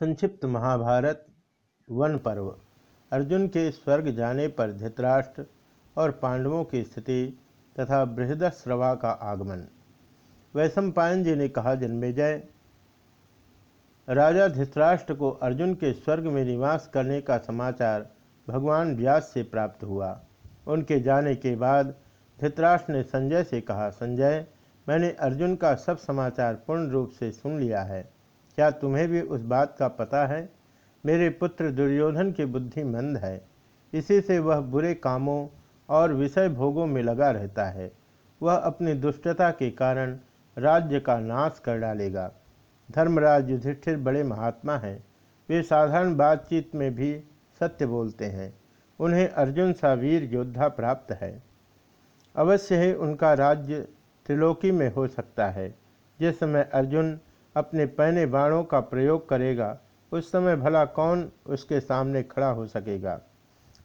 संक्षिप्त महाभारत, वन पर्व। अर्जुन के स्वर्ग जाने पर धृतराष्ट्र और पांडवों की स्थिति तथा बृहदश्रवा का आगमन। वैशंपायन जी ने कहा जन्मेजय राजा धृतराष्ट्र को अर्जुन के स्वर्ग में निवास करने का समाचार भगवान व्यास से प्राप्त हुआ। उनके जाने के बाद धृतराष्ट्र ने संजय से कहा, संजय, मैंने अर्जुन का सब समाचार पूर्ण रूप से सुन लिया है। क्या तुम्हें भी उस बात का पता है? मेरे पुत्र दुर्योधन की बुद्धि मंद है। इसी से वह बुरे कामों और विषय भोगों में लगा रहता है। वह अपनी दुष्टता के कारण राज्य का नाश कर डालेगा। धर्मराज युधिष्ठिर बड़े महात्मा हैं। वे साधारण बातचीत में भी सत्य बोलते हैं। उन्हें अर्जुन सा वीर योद्धा प्राप्त है। अवश्य ही उनका राज्य त्रिलोकी में हो सकता है। जिस समय अर्जुन अपने पहने बाणों का प्रयोग करेगा। उस समय भला कौन उसके सामने खड़ा हो सकेगा?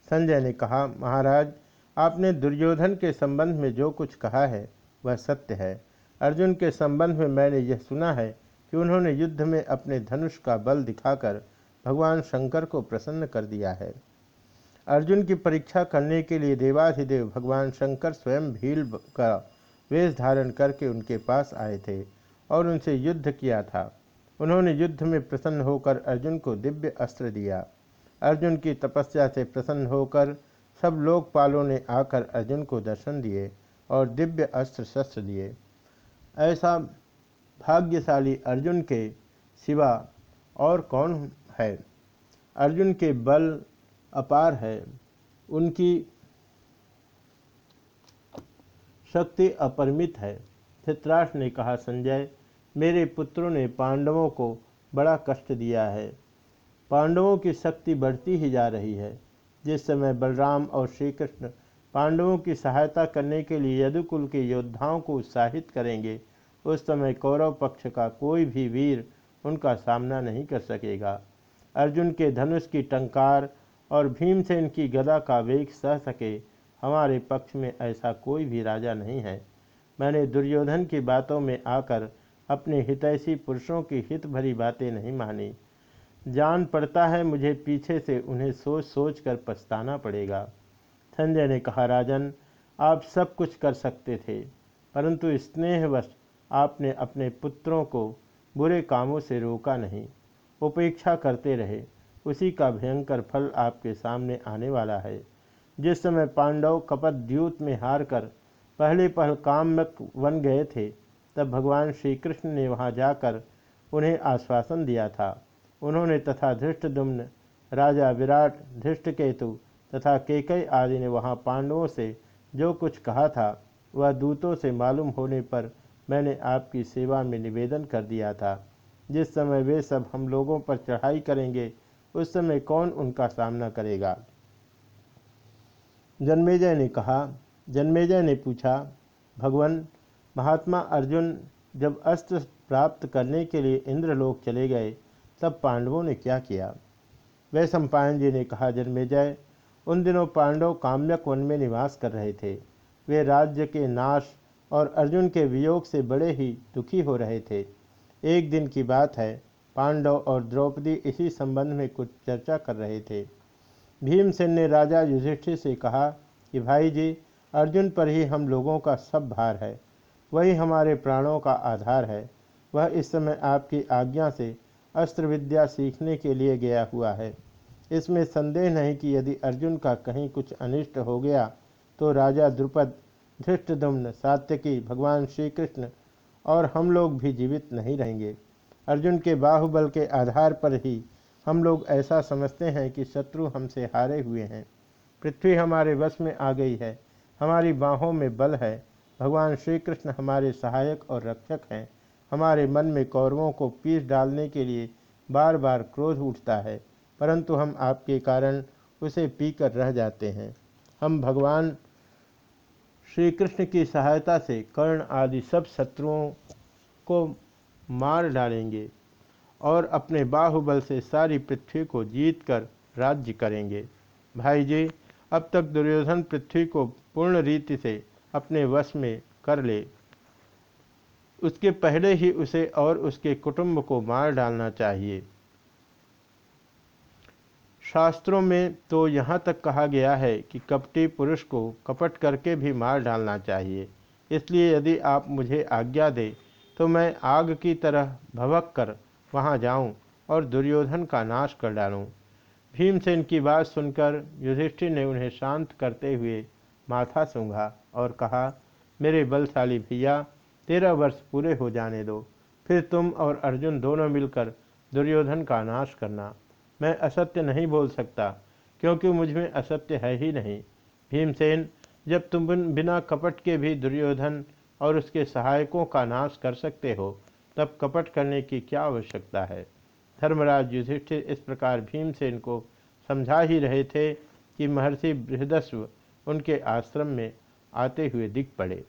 संजय ने कहा, महाराज, आपने दुर्योधन के संबंध में जो कुछ कहा है, वह सत्य है। अर्जुन के संबंध में मैंने यह सुना है कि उन्होंने युद्ध में अपने धनुष का बल दिखाकर भगवान शंकर को प्रसन्न कर दिया है। अर्जुन की परीक्षा करने के लिए देवाधिदेव भगवान शंकर स्वयं भील का वेश धारण करके उनके पास आए थे। और उनसे युद्ध किया था। उन्होंने युद्ध में प्रसन्न होकर अर्जुन को दिव्य अस्त्र दिया। अर्जुन की तपस्या से प्रसन्न होकर सब लोकपालों ने आकर अर्जुन को दर्शन दिए और दिव्य अस्त्र शस्त्र दिए। ऐसा भाग्यशाली अर्जुन के सिवा और कौन है? अर्जुन के बल अपार है। उनकी शक्ति अपरिमित है। धृतराष्ट्र ने कहा, संजय मेरे पुत्रों ने पांडवों को बड़ा कष्ट दिया है। पांडवों की शक्ति बढ़ती ही जा रही है। जिस समय बलराम और श्री कृष्ण पांडवों की सहायता करने के लिए यदुकुल के योद्धाओं को उत्साहित करेंगे, उस समय कौरव पक्ष का कोई भी वीर उनका सामना नहीं कर सकेगा। अर्जुन के धनुष की टंकार और भीमसेन की गदा का वेग सह सके, हमारे पक्ष में ऐसा कोई भी राजा नहीं है। मैंने दुर्योधन की बातों में आकर अपने हितैषी पुरुषों की हित भरी बातें नहीं मानी। जान पड़ता है मुझे पीछे से उन्हें सोच सोच कर पछताना पड़ेगा। संजय ने कहा, राजन, आप सब कुछ कर सकते थे, परंतु स्नेहवश आपने अपने पुत्रों को बुरे कामों से रोका नहीं। उपेक्षा करते रहे। उसी का भयंकर फल आपके सामने आने वाला है। जिस समय पांडव कपट द्यूत में हार कर पहले पहल काम्यक बन गए थे तब भगवान श्री कृष्ण ने वहाँ जाकर उन्हें आश्वासन दिया था। उन्होंने तथा धृष्टदुम्न राजा विराट, धृष्टकेतु तथा केकई आदि ने वहाँ पांडवों से जो कुछ कहा था, वह दूतों से मालूम होने पर मैंने आपकी सेवा में निवेदन कर दिया था। जिस समय वे सब हम लोगों पर चढ़ाई करेंगे, उस समय कौन उनका सामना करेगा? जन्मेजय ने कहा, जन्मेजय ने पूछा, भगवान महात्मा अर्जुन जब अस्त्र प्राप्त करने के लिए इंद्रलोक चले गए, तब पांडवों ने क्या किया? वै सम्पायन जी ने कहा जन्मेजय उन दिनों पांडव काम्यक वन में निवास कर रहे थे। वे राज्य के नाश और अर्जुन के वियोग से बड़े ही दुखी हो रहे थे। एक दिन की बात है, पांडव और द्रौपदी इसी संबंध में कुछ चर्चा कर रहे थे। भीमसेन ने राजा युधिष्ठिर से कहा कि, भाई जी, अर्जुन पर ही हम लोगों का सब भार है। वही हमारे प्राणों का आधार है। वह इस समय आपकी आज्ञा से अस्त्र विद्या सीखने के लिए गया हुआ है। इसमें संदेह नहीं कि यदि अर्जुन का कहीं कुछ अनिष्ट हो गया तो राजा द्रुपद धृष्टदुम्न सात्यकी, भगवान श्री कृष्ण और हम लोग भी जीवित नहीं रहेंगे। अर्जुन के बाहुबल के आधार पर ही हम लोग ऐसा समझते हैं कि शत्रु हमसे हारे हुए हैं। पृथ्वी हमारे वश में आ गई है। हमारी बाहों में बल है। भगवान श्री कृष्ण हमारे सहायक और रक्षक हैं। हमारे मन में कौरवों को पीस डालने के लिए बार बार क्रोध उठता है, परंतु हम आपके कारण उसे पीकर रह जाते हैं। हम भगवान श्री कृष्ण की सहायता से कर्ण आदि सब शत्रुओं को मार डालेंगे और अपने बाहुबल से सारी पृथ्वी को जीत कर राज्य करेंगे। भाई जी अब तक दुर्योधन पृथ्वी को पूर्ण रीति से अपने वश में कर ले। उसके पहले ही उसे और उसके कुटुंब को मार डालना चाहिए। शास्त्रों में तो यहाँ तक कहा गया है कि कपटी पुरुष को कपट करके भी मार डालना चाहिए। इसलिए यदि आप मुझे आज्ञा दे तो मैं आग की तरह भवक कर वहाँ जाऊँ और दुर्योधन का नाश कर डालूँ। भीमसेन की बात सुनकर युधिष्ठिर ने उन्हें शांत करते हुए माथा सूंघा। और कहा, मेरे बलशाली भैया, तेरह वर्ष पूरे हो जाने दो। फिर तुम और अर्जुन दोनों मिलकर दुर्योधन का नाश करना। मैं असत्य नहीं बोल सकता, क्योंकि मुझमें असत्य है ही नहीं। भीमसेन, जब तुम बिना कपट के भी दुर्योधन और उसके सहायकों का नाश कर सकते हो, तब कपट करने की क्या आवश्यकता है? धर्मराज युधिष्ठिर इस प्रकार भीमसेन को समझा ही रहे थे कि महर्षि बृहदस्व उनके आश्रम में आते हुए दिख पड़े।